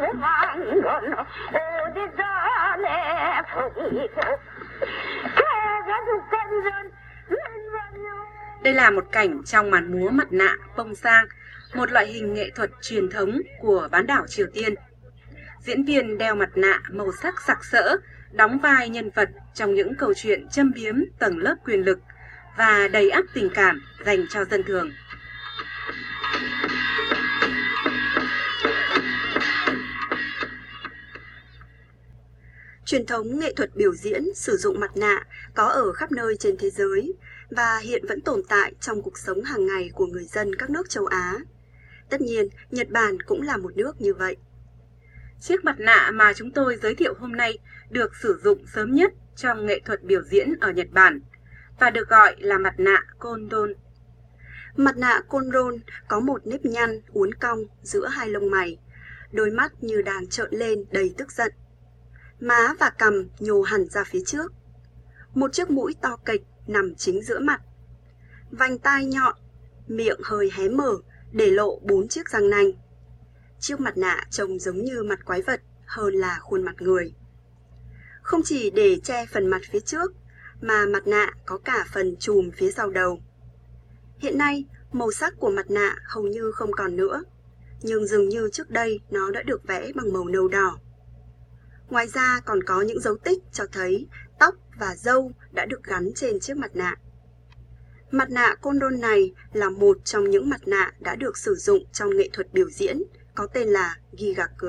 궁금한 건 어디서 내버리고 개가 죽던 전 Đây là một cảnh trong màn múa mặt nạ bông sang, một loại hình nghệ thuật truyền thống của bán đảo Triều Tiên. Diễn viên đeo mặt nạ màu sắc sặc sỡ, đóng vai nhân vật trong những câu chuyện châm biếm tầng lớp quyền lực và đầy ắp tình cảm dành cho dân thường. Truyền thống nghệ thuật biểu diễn sử dụng mặt nạ có ở khắp nơi trên thế giới và hiện vẫn tồn tại trong cuộc sống hàng ngày của người dân các nước châu Á. Tất nhiên, Nhật Bản cũng là một nước như vậy. Chiếc mặt nạ mà chúng tôi giới thiệu hôm nay được sử dụng sớm nhất trong nghệ thuật biểu diễn ở Nhật Bản và được gọi là mặt nạ kondon. Mặt nạ kondon có một nếp nhăn uốn cong giữa hai lông mày, đôi mắt như đang trợn lên đầy tức giận. Má và cằm nhô hẳn ra phía trước. Một chiếc mũi to kịch nằm chính giữa mặt. Vành tai nhọn, miệng hơi hé mở để lộ bốn chiếc răng nanh. Chiếc mặt nạ trông giống như mặt quái vật hơn là khuôn mặt người. Không chỉ để che phần mặt phía trước, mà mặt nạ có cả phần chùm phía sau đầu. Hiện nay, màu sắc của mặt nạ hầu như không còn nữa, nhưng dường như trước đây nó đã được vẽ bằng màu nâu đỏ. Ngoài ra còn có những dấu tích cho thấy tóc và râu đã được gắn trên chiếc mặt nạ. Mặt nạ Condon này là một trong những mặt nạ đã được sử dụng trong nghệ thuật biểu diễn, có tên là Gigaku.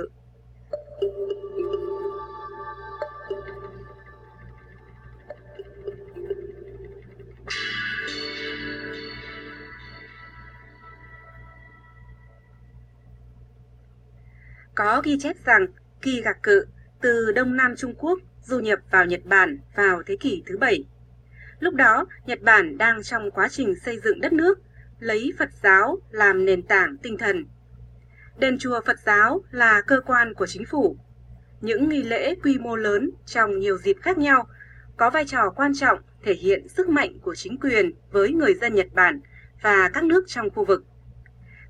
Có ghi chép rằng Gigaku từ Đông Nam Trung Quốc du nhập vào Nhật Bản vào thế kỷ thứ bảy. Lúc đó, Nhật Bản đang trong quá trình xây dựng đất nước, lấy Phật giáo làm nền tảng tinh thần. Đền chùa Phật giáo là cơ quan của chính phủ. Những nghi lễ quy mô lớn trong nhiều dịp khác nhau có vai trò quan trọng thể hiện sức mạnh của chính quyền với người dân Nhật Bản và các nước trong khu vực.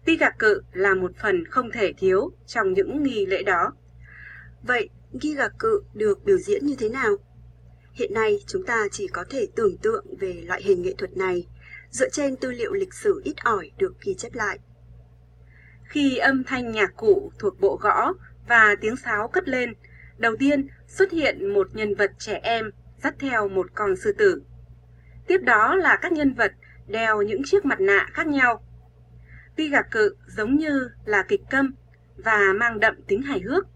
Ti gạc cự là một phần không thể thiếu trong những nghi lễ đó. Vậy ghi gạc cự được biểu diễn như thế nào? Hiện nay chúng ta chỉ có thể tưởng tượng về loại hình nghệ thuật này dựa trên tư liệu lịch sử ít ỏi được ghi chép lại. Khi âm thanh nhạc cụ thuộc bộ gõ và tiếng sáo cất lên, đầu tiên xuất hiện một nhân vật trẻ em dắt theo một con sư tử. Tiếp đó là các nhân vật đeo những chiếc mặt nạ khác nhau. Tuy gạc cự giống như là kịch câm và mang đậm tính hài hước.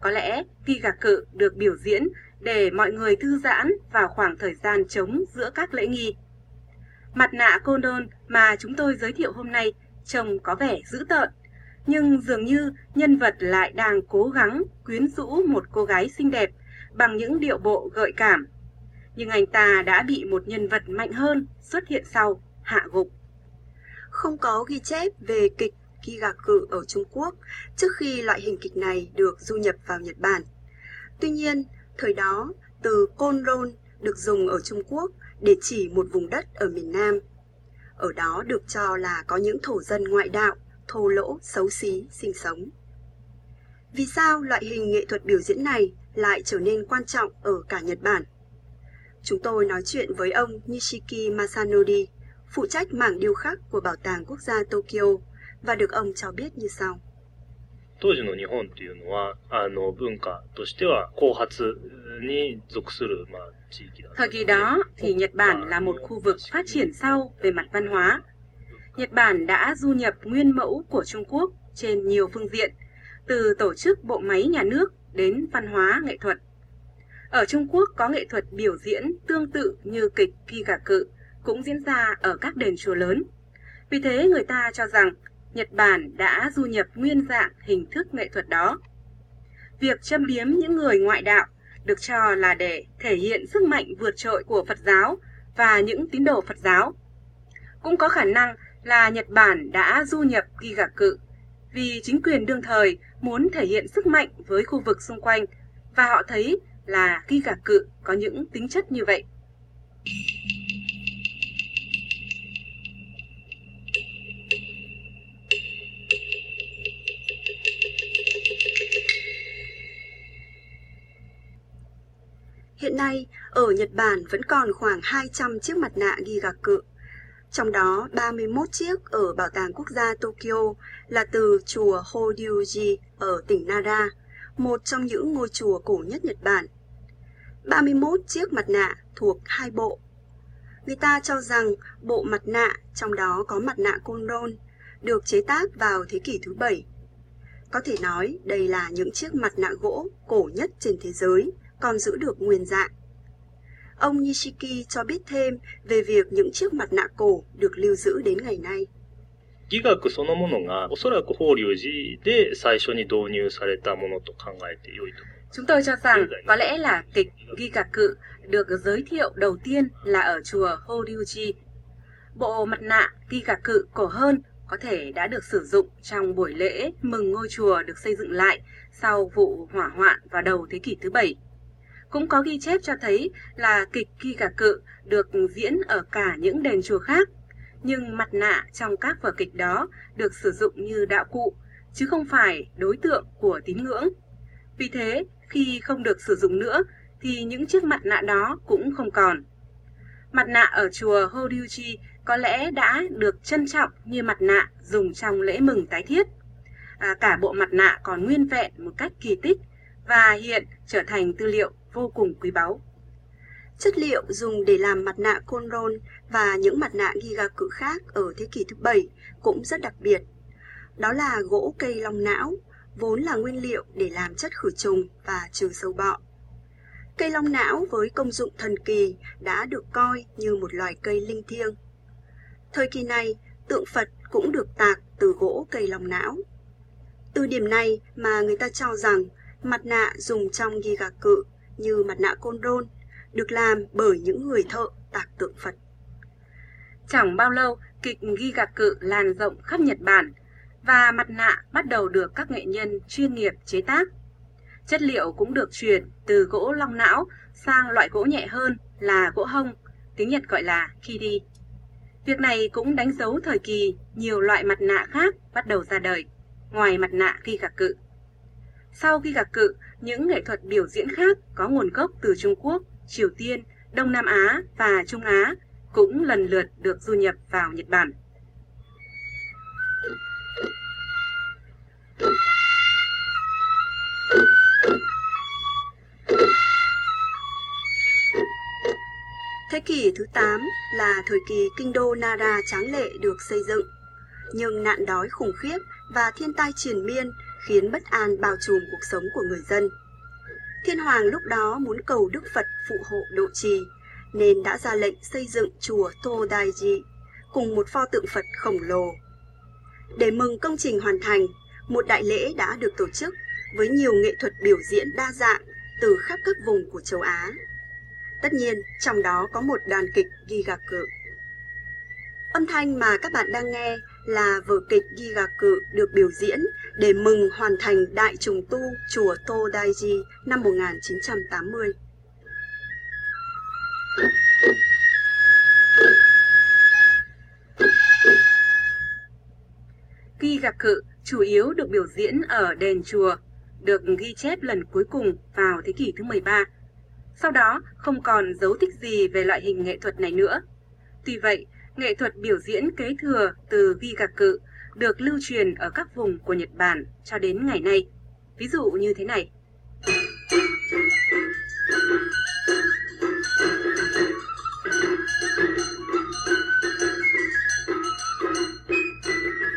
Có lẽ thi gạc cự được biểu diễn để mọi người thư giãn vào khoảng thời gian trống giữa các lễ nghi. Mặt nạ Condon mà chúng tôi giới thiệu hôm nay trông có vẻ dữ tợn, nhưng dường như nhân vật lại đang cố gắng quyến rũ một cô gái xinh đẹp bằng những điệu bộ gợi cảm. Nhưng anh ta đã bị một nhân vật mạnh hơn xuất hiện sau, hạ gục. Không có ghi chép về kịch Kigaku ở Trung Quốc trước khi loại hình kịch này được du nhập vào Nhật Bản. Tuy nhiên, thời đó, từ Konron được dùng ở Trung Quốc để chỉ một vùng đất ở miền Nam. Ở đó được cho là có những thổ dân ngoại đạo, thô lỗ, xấu xí, sinh sống. Vì sao loại hình nghệ thuật biểu diễn này lại trở nên quan trọng ở cả Nhật Bản? Chúng tôi nói chuyện với ông Nishiki Masanori, phụ trách mảng điêu khắc của Bảo tàng Quốc gia Tokyo và được ông cho biết như sau. 当時の日本っていうのは、あの、文化としては、後発に属する、まあ、地域だ Thời kỳ đó thì Nhật Bản là một khu vực phát triển sau về mặt văn hóa. Nhật Bản đã du nhập nguyên mẫu của Trung Quốc trên nhiều phương diện, từ tổ chức bộ máy nhà nước đến văn hóa nghệ thuật. Ở Trung Quốc có nghệ thuật biểu diễn tương tự như kịch Ki Gà Cự cũng diễn ra ở các đền chùa lớn. Vì thế người ta cho rằng Nhật Bản đã du nhập nguyên dạng hình thức nghệ thuật đó. Việc châm biếm những người ngoại đạo được cho là để thể hiện sức mạnh vượt trội của Phật giáo và những tín đồ Phật giáo. Cũng có khả năng là Nhật Bản đã du nhập Kì Gà Cự vì chính quyền đương thời muốn thể hiện sức mạnh với khu vực xung quanh và họ thấy là Kì Gà Cự có những tính chất như vậy. Hiện nay, ở Nhật Bản vẫn còn khoảng 200 chiếc mặt nạ ghi gạc cự, Trong đó 31 chiếc ở Bảo tàng Quốc gia Tokyo là từ chùa Horyuji ở tỉnh Nara, một trong những ngôi chùa cổ nhất Nhật Bản. 31 chiếc mặt nạ thuộc hai bộ. Người ta cho rằng bộ mặt nạ, trong đó có mặt nạ Kondon, được chế tác vào thế kỷ thứ bảy. Có thể nói đây là những chiếc mặt nạ gỗ cổ nhất trên thế giới, còn giữ được nguyên dạng. Ông Nishiki cho biết thêm về việc những chiếc mặt nạ cổ được lưu giữ đến ngày nay. 医学そのものがおそらく法隆寺で最初に導入されたものと考えてよいと思います。 Chúng tôi cho rằng có lẽ là kịch Gigaku được giới thiệu đầu tiên là ở chùa Horyuji. Bộ mặt nạ Gigaku cổ hơn có thể đã được sử dụng trong buổi lễ mừng ngôi chùa được xây dựng lại sau vụ hỏa hoạn vào đầu thế kỷ thứ bảy. Cũng có ghi chép cho thấy là kịch Gigaku được diễn ở cả những đền chùa khác, nhưng mặt nạ trong các vở kịch đó được sử dụng như đạo cụ, chứ không phải đối tượng của tín ngưỡng. Vì thế, khi không được sử dụng nữa, thì những chiếc mặt nạ đó cũng không còn. Mặt nạ ở chùa Horyuji có lẽ đã được trân trọng như mặt nạ dùng trong lễ mừng tái thiết. À, cả bộ mặt nạ còn nguyên vẹn một cách kỳ tích và hiện trở thành tư liệu vô cùng quý báu. Chất liệu dùng để làm mặt nạ Conron và những mặt nạ Gigaku khác ở thế kỷ thứ bảy cũng rất đặc biệt. Đó là gỗ cây long não, vốn là nguyên liệu để làm chất khử trùng và trừ sâu bọ. Cây long não với công dụng thần kỳ đã được coi như một loài cây linh thiêng. Thời kỳ này, tượng Phật cũng được tạc từ gỗ cây long não. Từ điểm này mà người ta cho rằng mặt nạ dùng trong Gigaku như mặt nạ côn đôn được làm bởi những người thợ tạc tượng Phật. Chẳng bao lâu, kịch ghi gạt cự lan rộng khắp Nhật Bản và mặt nạ bắt đầu được các nghệ nhân chuyên nghiệp chế tác. Chất liệu cũng được chuyển từ gỗ long não sang loại gỗ nhẹ hơn là gỗ hông, tiếng Nhật gọi là kiri. Việc này cũng đánh dấu thời kỳ nhiều loại mặt nạ khác bắt đầu ra đời, ngoài mặt nạ Gigaku. Sau khi gặp cự, những nghệ thuật biểu diễn khác có nguồn gốc từ Trung Quốc, Triều Tiên, Đông Nam Á và Trung Á cũng lần lượt được du nhập vào Nhật Bản. Thế kỷ thứ 8 là thời kỳ kinh đô Nara tráng lệ được xây dựng. Nhưng nạn đói khủng khiếp và thiên tai triền miên khiến bất an bao trùm cuộc sống của người dân. Thiên hoàng lúc đó muốn cầu Đức Phật phụ hộ độ trì, nên đã ra lệnh xây dựng chùa Todaiji cùng một pho tượng Phật khổng lồ. Để mừng công trình hoàn thành, một đại lễ đã được tổ chức với nhiều nghệ thuật biểu diễn đa dạng từ khắp các vùng của châu Á. Tất nhiên, trong đó có một đoàn kịch Gigaku. Âm thanh mà các bạn đang nghe là vở kịch ghi gạc cự được biểu diễn để mừng hoàn thành đại trùng tu chùa Todaiji năm 1980. Ghi gạc cự chủ yếu được biểu diễn ở đền chùa, được ghi chép lần cuối cùng vào thế kỷ thứ 13. Sau đó không còn dấu tích gì về loại hình nghệ thuật này nữa. Tuy vậy, nghệ thuật biểu diễn kế thừa từ Gigaku được lưu truyền ở các vùng của Nhật Bản cho đến ngày nay. Ví dụ như thế này.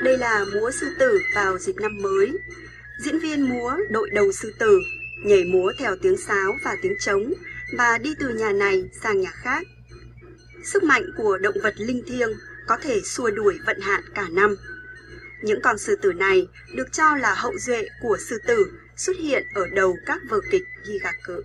Đây là múa sư tử vào dịp năm mới. Diễn viên múa đội đầu sư tử, nhảy múa theo tiếng sáo và tiếng trống và đi từ nhà này sang nhà khác. Sức mạnh của động vật linh thiêng có thể xua đuổi vận hạn cả năm. Những con sư tử này được cho là hậu duệ của sư tử xuất hiện ở đầu các vở kịch Gigaku.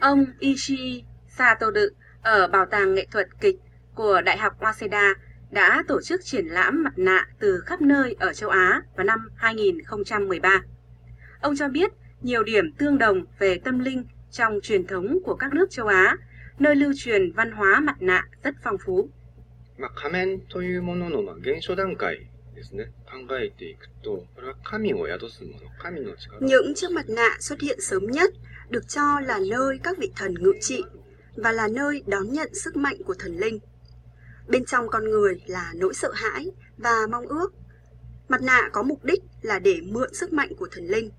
Ông Ishi Satoru ở Bảo tàng Nghệ thuật Kịch của Đại học Waseda đã tổ chức triển lãm mặt nạ từ khắp nơi ở châu Á vào năm 2013. Ông cho biết nhiều điểm tương đồng về tâm linh trong truyền thống của các nước châu Á, nơi lưu truyền văn hóa mặt nạ rất phong phú. まあ、仮面というものの、まあ、原初段階ですね。 考えていくと、これは神を宿すもの、神の力。 Những chiếc mặt nạ xuất hiện sớm nhất được cho là nơi các vị thần ngự trị và là nơi đón nhận sức mạnh của thần linh. Bên trong con người là nỗi sợ hãi và mong ước. Mặt nạ có mục đích là để mượn sức mạnh của thần linh.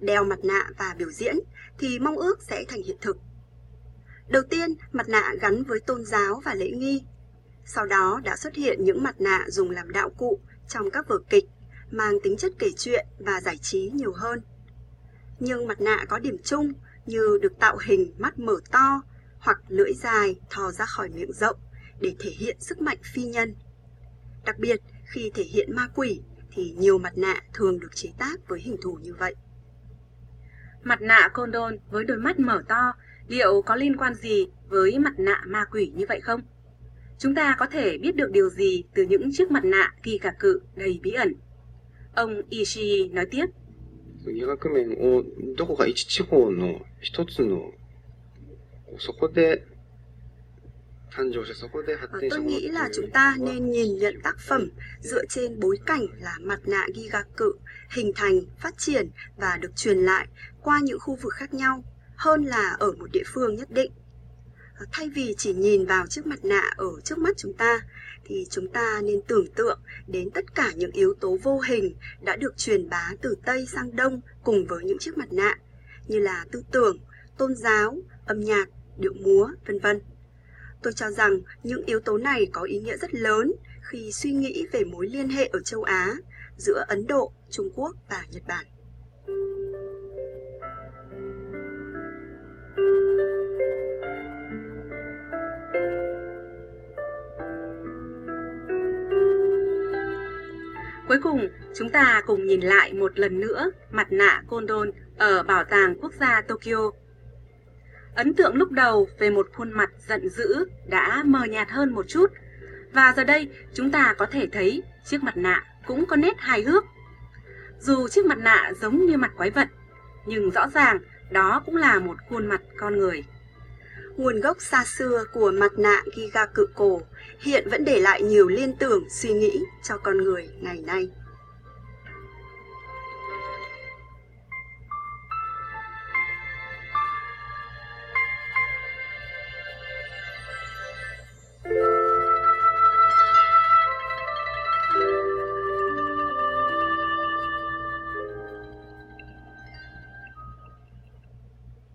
Đeo mặt nạ và biểu diễn thì mong ước sẽ thành hiện thực. Đầu tiên, mặt nạ gắn với tôn giáo và lễ nghi. Sau đó đã xuất hiện những mặt nạ dùng làm đạo cụ trong các vở kịch, mang tính chất kể chuyện và giải trí nhiều hơn. Nhưng mặt nạ có điểm chung như được tạo hình mắt mở to hoặc lưỡi dài thò ra khỏi miệng rộng để thể hiện sức mạnh phi nhân. Đặc biệt, khi thể hiện ma quỷ thì nhiều mặt nạ thường được chế tác với hình thù như vậy. Mặt nạ Condon với đôi mắt mở to liệu có liên quan gì với mặt nạ ma quỷ như vậy không? Chúng ta có thể biết được điều gì từ những chiếc mặt nạ kỳ cả cự đầy bí ẩn? Ông Ishii nói tiếp. 医学面をどこか一地方の一つの、そこで誕生して、そこで発 Và 展した tôi もの nghĩ là chúng ta nên nhìn nhận tác phẩm dựa trên bối cảnh là mặt nạ Gigaku hình thành, phát triển và được truyền lại qua những khu vực khác nhau hơn là ở một địa phương nhất định. Ờ, thay vì chỉ nhìn vào chiếc mặt nạ ở trước mắt chúng ta thì chúng ta nên tưởng tượng đến tất cả những yếu tố vô hình đã được truyền bá từ Tây sang Đông cùng với những chiếc mặt nạ như là tư tưởng, tôn giáo, âm nhạc, điệu múa, vân vân. Tôi cho rằng những yếu tố này có ý nghĩa rất lớn khi suy nghĩ về mối liên hệ ở châu Á giữa Ấn Độ, Trung Quốc và Nhật Bản. Cuối cùng, chúng ta cùng nhìn lại một lần nữa mặt nạ Condon ở Bảo tàng Quốc gia Tokyo. Ấn tượng lúc đầu về một khuôn mặt giận dữ đã mờ nhạt hơn một chút, và giờ đây chúng ta có thể thấy chiếc mặt nạ cũng có nét hài hước. Dù chiếc mặt nạ giống như mặt quái vật, nhưng rõ ràng đó cũng là một khuôn mặt con người. Nguồn gốc xa xưa của mặt nạ giga cự cổ hiện vẫn để lại nhiều liên tưởng, suy nghĩ cho con người ngày nay.